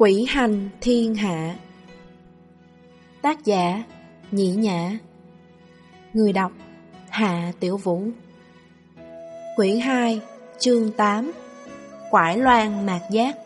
Quỷ hành thiên hạ. Tác giả Nhĩ Nhã. Người đọc Hạ Tiểu Vũ. Quyển 2 Chương 8 Quải loan mạc giác.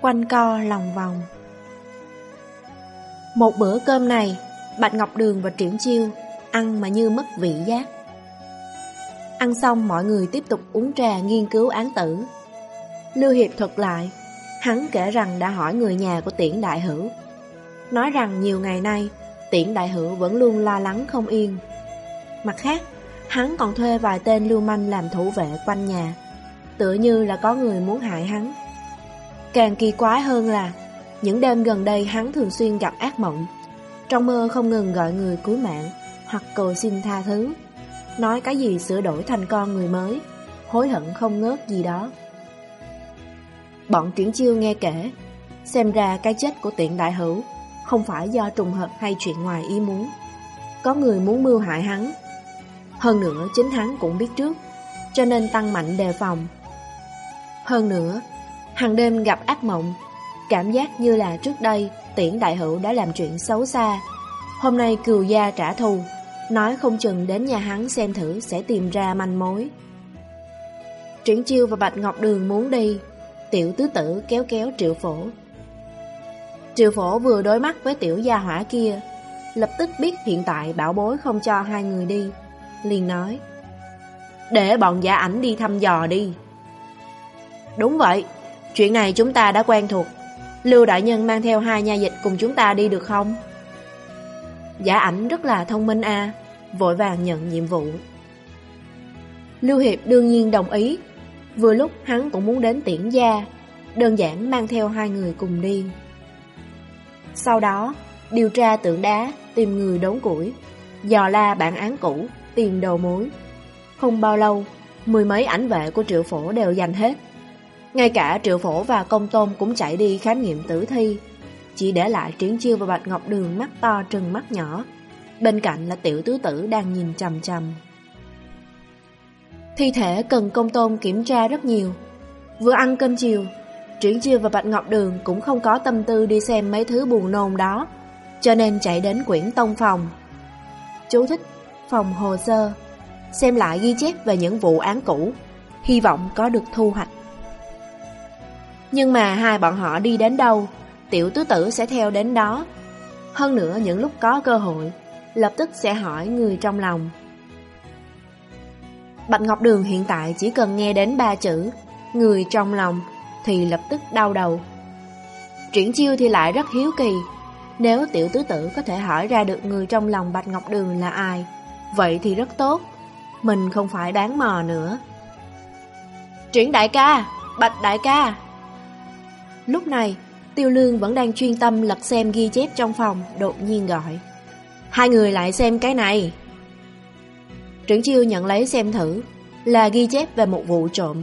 Quanh co lòng vòng. Một bữa cơm này, Bạch Ngọc Đường và Triển Chiêu Ăn mà như mất vị giác. Ăn xong, mọi người tiếp tục uống trà nghiên cứu án tử. Lưu Hiệp thuật lại Hắn kể rằng đã hỏi người nhà của tiễn đại hữu. Nói rằng nhiều ngày nay, Tiễn đại hữu vẫn luôn lo lắng không yên. Mặt khác, Hắn còn thuê vài tên lưu manh làm thủ vệ quanh nhà. Tựa như là có người muốn hại hắn. Càng kỳ quái hơn là, Những đêm gần đây hắn thường xuyên gặp ác mộng. Trong mơ không ngừng gọi người cứu mạng Hoặc cầu xin tha thứ. Nói cái gì sửa đổi thành con người mới, Hối hận không ngớt gì đó. Bọn triển chiêu nghe kể, Xem ra cái chết của tiện đại hữu Không phải do trùng hợp hay chuyện ngoài ý muốn. Có người muốn mưu hại hắn. Hơn nữa, chính hắn cũng biết trước, Cho nên tăng mạnh đề phòng. Hơn nữa, hàng đêm gặp ác mộng, Cảm giác như là trước đây Tiễn đại hữu đã làm chuyện xấu xa. Hôm nay cừu gia trả thù, Nói không chừng đến nhà hắn xem thử Sẽ tìm ra manh mối. Triển chiêu và Bạch Ngọc Đường muốn đi Tiểu tứ tử kéo kéo triệu phổ. Triệu phổ vừa đối mắt với tiểu gia hỏa kia, Lập tức biết hiện tại bảo bối không cho hai người đi, liền nói, Để bọn giả ảnh đi thăm dò đi. Đúng vậy, Chuyện này chúng ta đã quen thuộc. Lưu đại nhân mang theo hai nha dịch cùng chúng ta đi được không? Giả ảnh rất là thông minh a, Vội vàng nhận nhiệm vụ. Lưu Hiệp đương nhiên đồng ý Vừa lúc hắn cũng muốn đến tiễn gia, Đơn giản mang theo hai người cùng đi. Sau đó, Điều tra tượng đá, Tìm người đốn củi, Dò la bản án cũ, Tìm đầu mối. Không bao lâu, Mười mấy ảnh vệ của triệu phổ đều giành hết. Ngay cả triệu phổ và công tôn Cũng chạy đi khám nghiệm tử thi, Chỉ để lại triển chiêu và bạch ngọc đường Mắt to trừng mắt nhỏ. Bên cạnh là tiểu tứ tử đang nhìn chầm chầm Thi thể cần công tôn kiểm tra rất nhiều. Vừa ăn cơm chiều Triển Chiêu và Bạch Ngọc Đường cũng không có tâm tư đi xem mấy thứ buồn nôn đó, Cho nên chạy đến quyển tông phòng. Chú thích Phòng hồ sơ, Xem lại ghi chép về những vụ án cũ, Hy vọng có được thu hoạch. Nhưng mà hai bọn họ đi đến đâu, Tiểu tứ tử sẽ theo đến đó. Hơn nữa, những lúc có cơ hội, Lập tức sẽ hỏi người trong lòng. Bạch Ngọc Đường hiện tại chỉ cần nghe đến ba chữ, Người trong lòng, Thì lập tức đau đầu. Triển chiêu thì lại rất hiếu kỳ. Nếu tiểu tứ tử có thể hỏi ra được người trong lòng Bạch Ngọc Đường là ai, Vậy thì rất tốt. Mình không phải đáng mò nữa. Triển đại ca, Bạch đại ca. Lúc này, Tiêu Lương vẫn đang chuyên tâm lật xem ghi chép trong phòng, Đột nhiên gọi. Hai người lại xem cái này. Trưởng chiêu nhận lấy xem thử, Là ghi chép về một vụ trộm.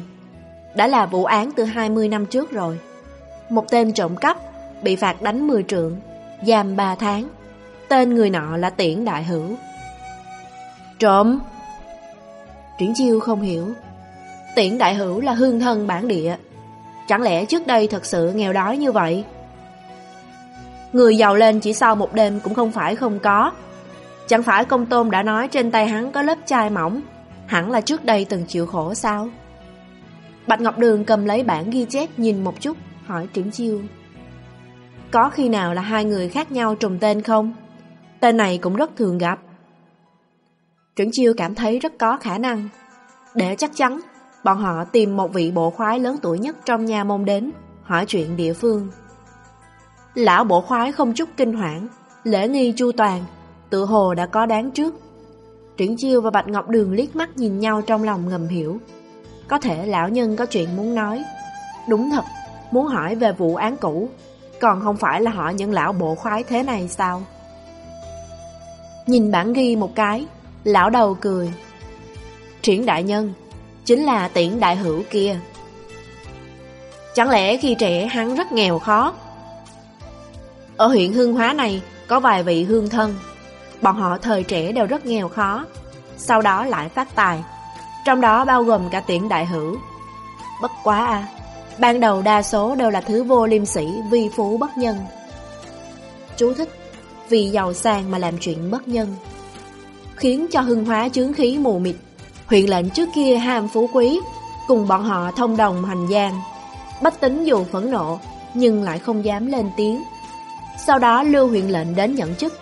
Đã là vụ án từ 20 năm trước rồi. Một tên trộm cắp Bị phạt đánh 10 trượng, Giam 3 tháng. Tên người nọ là Tiễn Đại Hữu. Trộm? Triển chiêu không hiểu. Tiễn Đại Hữu là hương thân bản địa. Chẳng lẽ trước đây thật sự nghèo đói như vậy? Người giàu lên chỉ sau một đêm cũng không phải không có. Chẳng phải công tôn đã nói trên tay hắn có lớp chai mỏng. Hẳn là trước đây từng chịu khổ sao? Bạch Ngọc Đường cầm lấy bản ghi chép nhìn một chút, Hỏi Triển Chiêu. Có khi nào là hai người khác nhau trùng tên không? Tên này cũng rất thường gặp. Triển Chiêu cảm thấy rất có khả năng. Để chắc chắn, Bọn họ tìm một vị bộ khoái lớn tuổi nhất trong nhà môn đến, Hỏi chuyện địa phương. Lão bộ khoái không chút kinh hoảng, Lễ nghi chu toàn Tự hồ đã có đáng trước. Triển Chiêu và Bạch Ngọc Đường liếc mắt nhìn nhau trong lòng ngầm hiểu. Có thể lão nhân có chuyện muốn nói. Đúng thật, Muốn hỏi về vụ án cũ. Còn không phải là hỏi những lão bộ khoái thế này sao? Nhìn bản ghi một cái, Lão đầu cười. Triển đại nhân, Chính là tiễn đại hữu kia. Chẳng lẽ khi trẻ hắn rất nghèo khó? Ở huyện Hương Hóa này Có vài vị hương thân. Bọn họ thời trẻ đều rất nghèo khó Sau đó lại phát tài Trong đó bao gồm cả tiễn đại hữu Bất quá à ban đầu đa số đều là thứ vô liêm sĩ, vi phú bất nhân. Chú thích, vì giàu sang mà làm chuyện bất nhân. Khiến cho hưng hóa chướng khí mù mịt, huyện lệnh trước kia ham phú quý, cùng bọn họ thông đồng hành gian. Bách tính dù phẫn nộ, nhưng lại không dám lên tiếng. Sau đó lưu huyện lệnh đến nhận chức,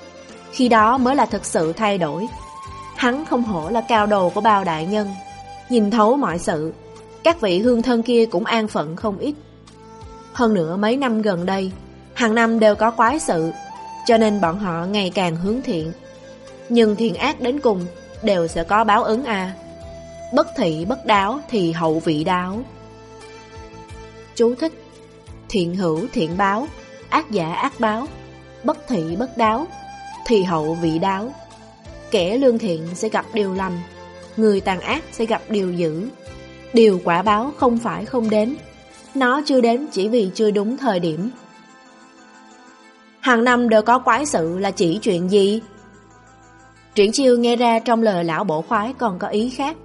khi đó mới là thực sự thay đổi. Hắn không hổ là cao đồ của bao đại nhân, nhìn thấu mọi sự, các vị hương thân kia cũng an phận không ít. Hơn nữa mấy năm gần đây, hàng năm đều có quái sự, cho nên bọn họ ngày càng hướng thiện. Nhưng thiện ác đến cùng đều sẽ có báo ứng à. Bất thị bất đáo thì hậu vị đáo. Chú thích Thiện hữu thiện báo, ác giả ác báo, bất thị bất đáo thì hậu vị đáo. Kẻ lương thiện sẽ gặp điều lành, người tàn ác sẽ gặp điều dữ. Điều quả báo không phải không đến, nó chưa đến chỉ vì chưa đúng thời điểm. Hàng năm đều có quái sự là chỉ chuyện gì? Triển chiêu nghe ra trong lời lão bổ khoái còn có ý khác.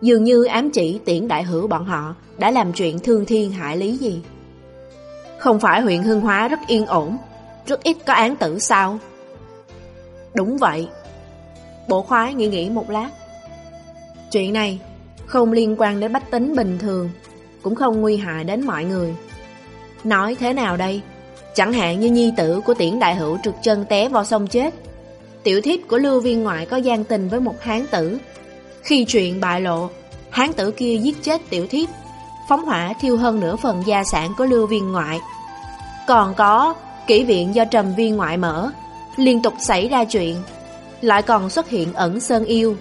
Dường như ám chỉ tiễn đại hữu bọn họ đã làm chuyện thương thiên hại lý gì. Không phải huyện Hưng Hóa rất yên ổn, rất ít có án tử sao? Đúng vậy. Bộ khoái nghĩ nghĩ một lát. Chuyện này không liên quan đến bách tính bình thường, cũng không nguy hại đến mọi người. Nói thế nào đây? Chẳng hạn như nhi tử của tiễn đại hữu trượt chân té vào sông chết. Tiểu thiếp của lưu viên ngoại có gian tình với một hán tử. Khi chuyện bại lộ, hán tử kia giết chết tiểu thiếp, phóng hỏa thiêu hơn nửa phần gia sản của lưu viên ngoại. Còn có kỹ viện do trầm viên ngoại mở, liên tục xảy ra chuyện, lại còn xuất hiện ẩn sơn yêu.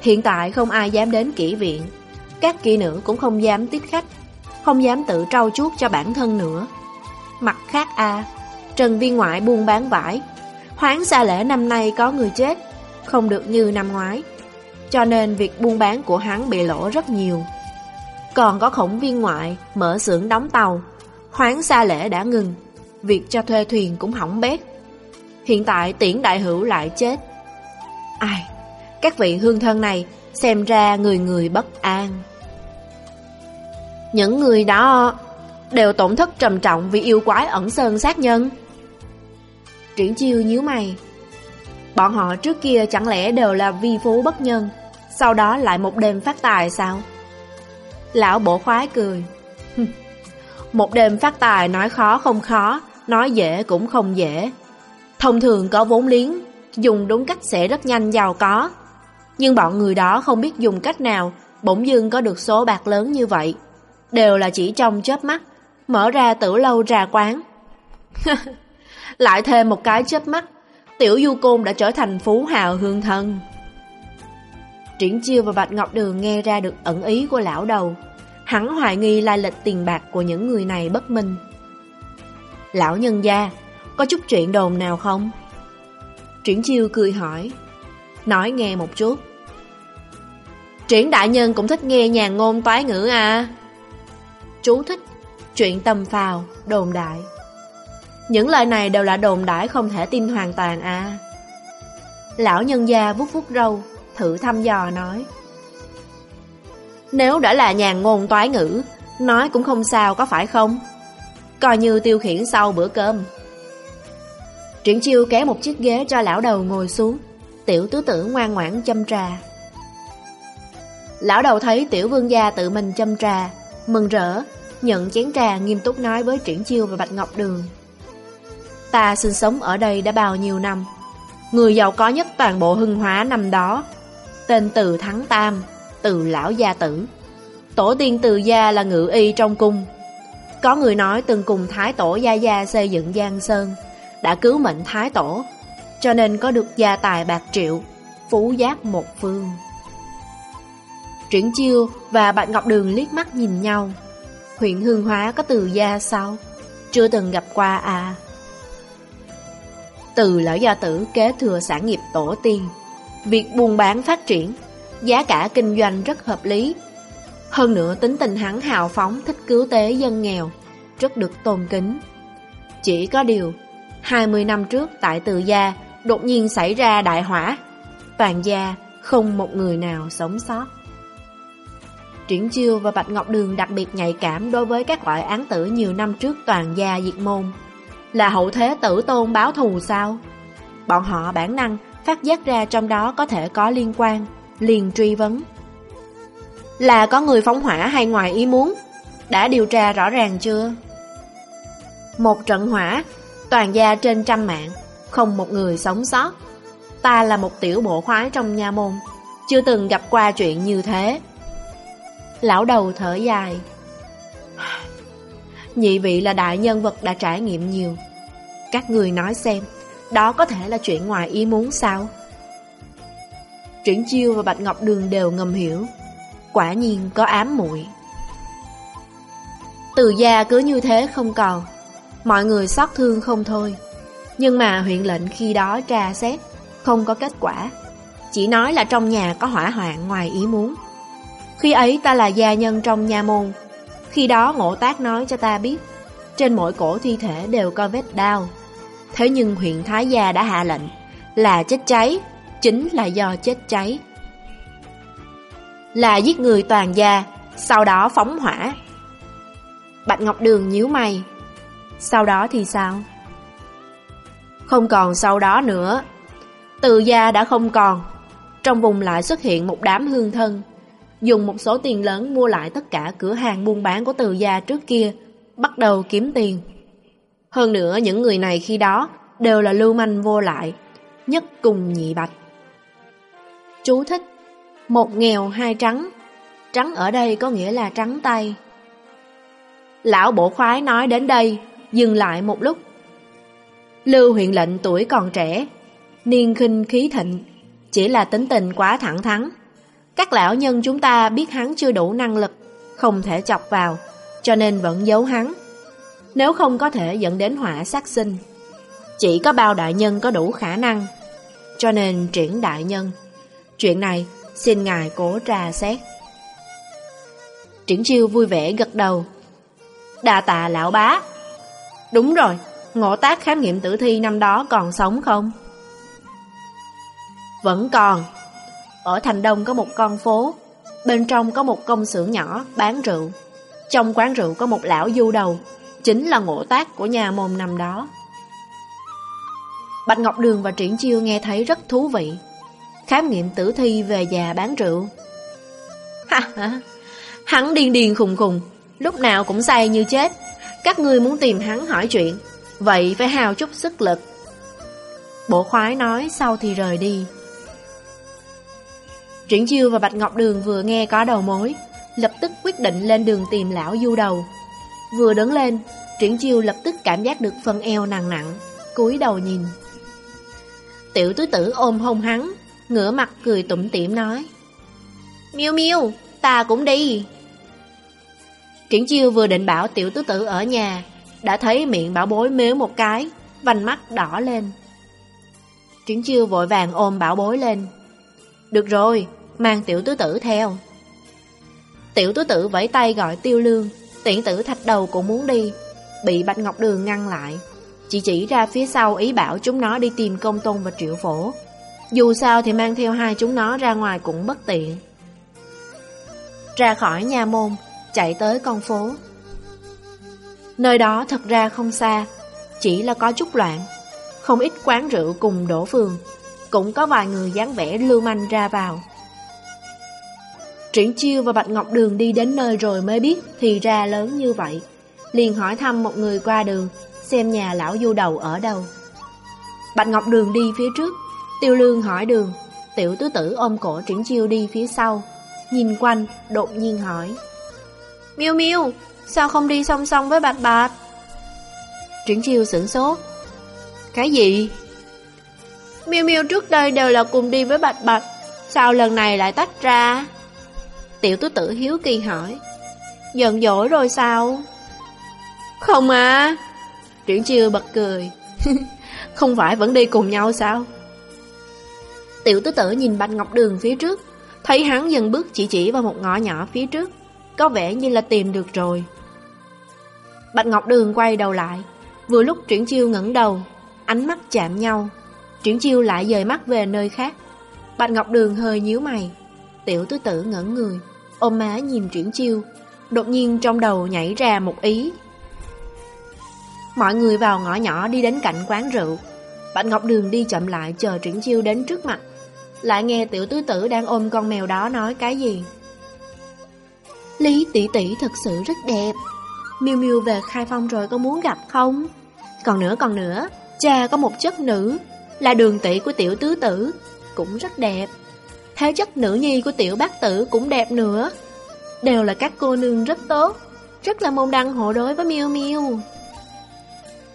Hiện tại không ai dám đến kỹ viện, các kỹ nữ cũng không dám tiếp khách, không dám tự trau chuốt cho bản thân nữa. Mặt khác a Trần viên ngoại buôn bán vải, hoáng xa lễ năm nay có người chết, không được như năm ngoái. Cho nên việc buôn bán của hắn bị lỗ rất nhiều. Còn có khổng viên ngoại mở xưởng đóng tàu, hoáng xa lễ đã ngừng, việc cho thuê thuyền cũng hỏng bét. Hiện tại tiễn đại hữu lại chết. Ai, các vị hương thân này xem ra người người bất an. Những người đó đều tổn thất trầm trọng vì yêu quái ẩn sơn sát nhân. Triển chiêu nhíu mày. Bọn họ trước kia chẳng lẽ đều là vi phú bất nhân, sau đó lại một đêm phát tài sao? Lão bộ khoái cười. một đêm phát tài nói khó không khó, nói dễ cũng không dễ. Thông thường có vốn liếng, dùng đúng cách sẽ rất nhanh giàu có. Nhưng bọn người đó không biết dùng cách nào, bỗng dưng có được số bạc lớn như vậy. Đều là chỉ trong chớp mắt, mở ra tử lâu trà quán. Lại thêm một cái chớp mắt, tiểu du côn đã trở thành phú hào hương thân. Triển chiêu và Bạch Ngọc Đường nghe ra được ẩn ý của lão đầu. Hắn hoài nghi lai lịch tiền bạc của những người này bất minh. Lão nhân gia, có chút chuyện đồn nào không? Triển chiêu cười hỏi. Nói nghe một chút. Triển đại nhân cũng thích nghe nhàn ngôn toái ngữ à? Chú thích, chuyện tầm phào, đồn đại. Những lời này đều là đồn đại không thể tin hoàn toàn à. Lão nhân gia vút vút râu, thử thăm dò nói. Nếu đã là nhàn ngôn toái ngữ, nói cũng không sao có phải không? Coi như tiêu khiển sau bữa cơm. Triển chiêu kéo một chiếc ghế cho lão đầu ngồi xuống, tiểu tứ tử ngoan ngoãn châm trà. Lão đầu thấy tiểu vương gia tự mình châm trà, mừng rỡ, nhận chén trà nghiêm túc nói với Triển Chiêu và Bạch Ngọc Đường. Ta sinh sống ở đây đã bao nhiêu năm, người giàu có nhất toàn bộ hưng hóa năm đó, tên Từ Thắng Tam, Từ Lão Gia Tử. Tổ tiên Từ Gia là ngự y trong cung. Có người nói từng cùng Thái Tổ Gia Gia xây dựng Giang Sơn, đã cứu mệnh Thái Tổ, cho nên có được gia tài bạc triệu, phú giác một phương. Triển Chiêu và Bạch Ngọc Đường liếc mắt nhìn nhau. Huyện Hương Hóa có từ gia sao? Chưa từng gặp qua à? Từ lão gia tử kế thừa sản nghiệp tổ tiên. Việc buôn bán phát triển, giá cả kinh doanh rất hợp lý. Hơn nữa tính tình hắn hào phóng thích cứu tế dân nghèo, rất được tôn kính. Chỉ có điều, 20 năm trước tại từ gia đột nhiên xảy ra đại hỏa. Toàn gia không một người nào sống sót. Triển Chiêu và Bạch Ngọc Đường đặc biệt nhạy cảm đối với các loại án tử nhiều năm trước toàn gia diệt môn. Là hậu thế tử tôn báo thù sao? Bọn họ bản năng phát giác ra trong đó có thể có liên quan, liền truy vấn. Là có người phóng hỏa hay ngoài ý muốn? Đã điều tra rõ ràng chưa? Một trận hỏa, toàn gia trên trăm mạng, không một người sống sót. Ta là một tiểu bộ khoái trong nha môn, chưa từng gặp qua chuyện như thế. Lão đầu thở dài. Nhị vị là đại nhân vật đã trải nghiệm nhiều. Các người nói xem, đó có thể là chuyện ngoài ý muốn sao? Triển Chiêu và Bạch Ngọc Đường đều ngầm hiểu. Quả nhiên có ám muội. Từ gia cứ như thế không còn, mọi người xót thương không thôi. Nhưng mà huyện lệnh khi đó tra xét, không có kết quả. Chỉ nói là trong nhà có hỏa hoạn ngoài ý muốn. Khi ấy ta là gia nhân trong nhà môn. Khi đó ngộ tác nói cho ta biết, trên mỗi cổ thi thể đều có vết đau. Thế nhưng huyện Thái Gia đã hạ lệnh là chết cháy, chính là do chết cháy. Là giết người toàn gia, sau đó phóng hỏa. Bạch Ngọc Đường nhíu mày. Sau đó thì sao? Không còn sau đó nữa. Từ gia đã không còn. Trong vùng lại xuất hiện một đám hương thân. Dùng một số tiền lớn mua lại tất cả cửa hàng buôn bán của từ gia trước kia, bắt đầu kiếm tiền. Hơn nữa những người này khi đó đều là lưu manh vô lại, nhất cùng nhị bạch. Chú thích Một nghèo hai trắng Trắng ở đây có nghĩa là trắng tay Lão bộ khoái nói đến đây Dừng lại một lúc. Lưu huyện lệnh tuổi còn trẻ, Niên khinh khí thịnh, Chỉ là tính tình quá thẳng thắn. Các lão nhân chúng ta biết hắn chưa đủ năng lực, Không thể chọc vào, Cho nên vẫn giấu hắn. Nếu không có thể dẫn đến họa sát sinh, Chỉ có bao đại nhân có đủ khả năng. Cho nên triển đại nhân, Chuyện này xin ngài cố trà xét. Triển chiêu vui vẻ gật đầu. Đà tạ lão bá. Đúng rồi Ngộ tác khám nghiệm tử thi năm đó còn sống không? Vẫn còn Ở thành đông có một con phố Bên trong có một công xưởng nhỏ bán rượu Trong quán rượu có một lão du đầu Chính là ngộ tác của nhà môn năm đó Bạch Ngọc Đường và Triển Chiêu nghe thấy rất thú vị khám nghiệm tử thi về già bán rượu. Ha ha, hắn điên điên khùng khùng, lúc nào cũng say như chết. Các ngươi muốn tìm hắn hỏi chuyện, vậy phải hào chút sức lực. Bộ khoái nói sau thì rời đi. Triển Chiêu và Bạch Ngọc Đường vừa nghe có đầu mối, lập tức quyết định lên đường tìm lão du đầu. Vừa đứng lên, Triển Chiêu lập tức cảm giác được phần eo nặng nặng, cúi đầu nhìn. Tiểu tứ tử ôm hông hắn, ngửa mặt cười tủm tỉm nói Miêu miêu, ta cũng đi Triển chiêu vừa định bảo tiểu tứ tử ở nhà Đã thấy miệng bảo bối mếu một cái Vành mắt đỏ lên. Triển chiêu vội vàng ôm bảo bối lên. Được rồi, mang tiểu tứ tử theo. Tiểu tứ tử vẫy tay gọi tiêu lương Tiễn tử thạch đầu cũng muốn đi Bị Bạch Ngọc Đường ngăn lại. Chỉ chỉ ra phía sau ý bảo chúng nó đi tìm công tôn và triệu phổ. Dù sao thì mang theo hai chúng nó ra ngoài cũng bất tiện. Ra khỏi nhà môn, chạy tới con phố. Nơi đó thật ra không xa, chỉ là có chút loạn. Không ít quán rượu cùng đổ phường, cũng có vài người dáng vẻ lưu manh ra vào. Triển Chiêu và Bạch Ngọc Đường đi đến nơi rồi mới biết thì ra lớn như vậy. Liền hỏi thăm một người qua đường, xem nhà lão du đầu ở đâu. Bạch Ngọc Đường đi phía trước, Tiêu lương hỏi đường Tiểu tứ tử ôm cổ triển chiêu đi phía sau Nhìn quanh đột nhiên hỏi Miêu miêu Sao không đi song song với bạch bạch? Triển chiêu sửng sốt. Cái gì? Miêu miêu trước đây đều là cùng đi với bạch bạch Sao lần này lại tách ra? Tiểu tứ tử hiếu kỳ hỏi. Giận dỗi rồi sao? Không à. Triển chiêu bật cười. cười. Không phải vẫn đi cùng nhau sao? Tiểu tứ tử nhìn Bạch Ngọc Đường phía trước, thấy hắn dần bước chỉ chỉ vào một ngõ nhỏ phía trước, có vẻ như là tìm được rồi. Bạch Ngọc Đường quay đầu lại, vừa lúc Triển Chiêu ngẩng đầu, ánh mắt chạm nhau, Triển Chiêu lại dời mắt về nơi khác. Bạch Ngọc Đường hơi nhíu mày, tiểu tứ tử ngẩn người, ôm má nhìn Triển Chiêu, đột nhiên trong đầu nhảy ra một ý. Mọi người vào ngõ nhỏ đi đến cạnh quán rượu. Bạch Ngọc Đường đi chậm lại chờ Triển Chiêu đến trước mặt. Lại nghe tiểu tứ tử đang ôm con mèo đó nói cái gì. Lý tỷ tỷ thật sự rất đẹp. Miu miu về khai phong rồi có muốn gặp không? Còn nữa còn nữa, cha có một chất nữ, là đường tỷ của tiểu tứ tử, cũng rất đẹp. Thế chất nữ nhi của tiểu bác tử cũng đẹp nữa. Đều là các cô nương rất tốt, rất là môn đăng hộ đối với miu miu.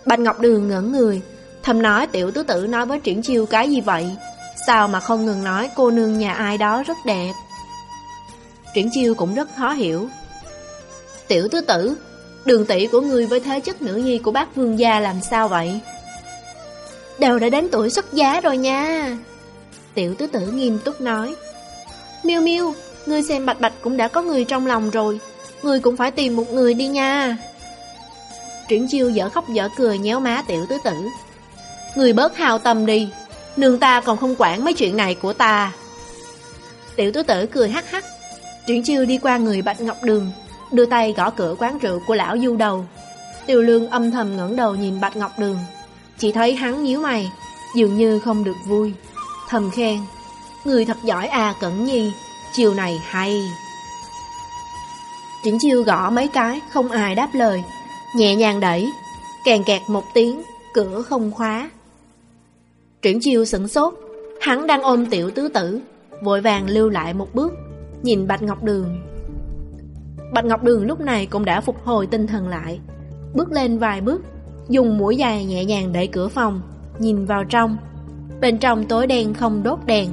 Bạch Ngọc Đường ngẩn người, thầm nói tiểu tứ tử nói với triển chiêu cái gì vậy? Sao mà không ngừng nói cô nương nhà ai đó rất đẹp? Triển chiêu cũng rất khó hiểu. Tiểu tứ tử, đường tỷ của ngươi với thế chất nữ nhi của bác vương gia làm sao vậy? Đều đã đến tuổi xuất giá rồi nha. Tiểu tứ tử nghiêm túc nói. Miêu miêu, ngươi xem bạch bạch cũng đã có người trong lòng rồi, ngươi cũng phải tìm một người đi nha. Triển chiêu dở khóc dở cười nhéo má tiểu tứ tử. Ngươi bớt hào tâm đi, nương ta còn không quản mấy chuyện này của ta. Tiểu tứ tử cười hắc hắc. Triển chiêu đi qua người Bạch Ngọc Đường, đưa tay gõ cửa quán rượu của lão du đầu. Tiêu lương âm thầm ngẩng đầu nhìn Bạch Ngọc Đường. Chỉ thấy hắn nhíu mày, dường như không được vui. Thầm khen, người thật giỏi à Cẩn Nhi, chiều này hay. Triển chiêu gõ mấy cái, không ai đáp lời. Nhẹ nhàng đẩy, càng kẹt một tiếng, cửa không khóa. Triển chiêu sửng sốt, hắn đang ôm tiểu tứ tử, vội vàng lưu lại một bước, nhìn Bạch Ngọc Đường. Bạch Ngọc Đường lúc này cũng đã phục hồi tinh thần lại, bước lên vài bước, dùng mũi dài nhẹ nhàng đẩy cửa phòng, nhìn vào trong. Bên trong tối đen không đốt đèn,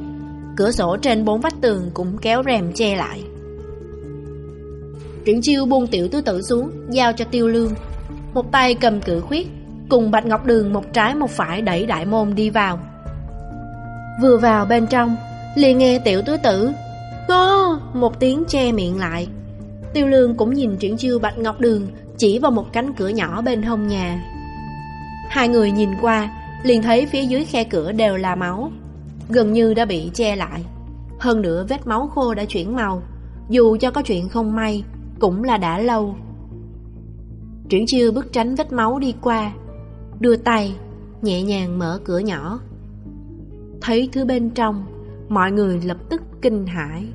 cửa sổ trên bốn vách tường cũng kéo rèm che lại. Triển chiêu buông tiểu tứ tử xuống, giao cho tiêu lương. Một tay cầm cự khuyết, cùng Bạch Ngọc Đường một trái một phải đẩy đại môn đi vào. Vừa vào bên trong, liền nghe tiểu tứ tử có Một tiếng che miệng lại. Tiêu lương cũng nhìn triển chiêu Bạch Ngọc Đường chỉ vào một cánh cửa nhỏ bên hông nhà. Hai người nhìn qua, liền thấy phía dưới khe cửa đều là máu, gần như đã bị che lại. Hơn nữa vết máu khô đã chuyển màu, dù cho có chuyện không may, cũng là đã lâu. Triển chiêu bước tránh vết máu đi qua, đưa tay, nhẹ nhàng mở cửa nhỏ. Thấy thứ bên trong, mọi người lập tức kinh hãi.